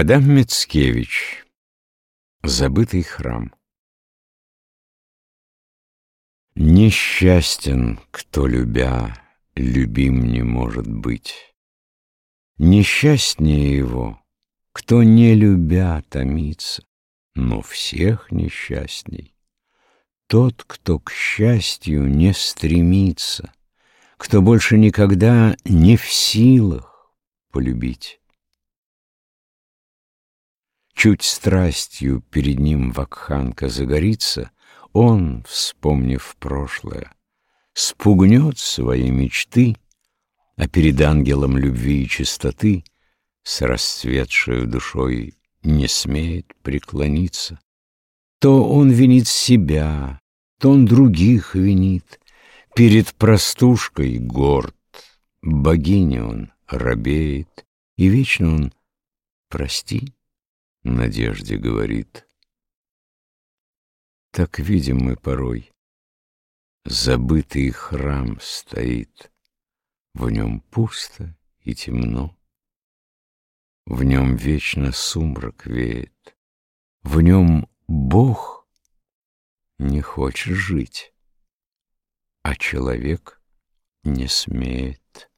Адам Мицкевич Забытый храм Несчастен, кто, любя, любим не может быть. Несчастнее его, кто, не любя, томится, но всех несчастней. Тот, кто к счастью не стремится, кто больше никогда не в силах полюбить. Чуть страстью перед ним вакханка загорится, Он, вспомнив прошлое, спугнет свои мечты, А перед ангелом любви и чистоты С расцветшей душой не смеет преклониться. То он винит себя, то он других винит, Перед простушкой горд, богине он робеет, И вечно он «прости» надежде говорит. Так видим мы порой, забытый храм стоит, В нем пусто и темно, В нем вечно сумрак веет, В нем Бог. Не хочет жить, А человек не смеет.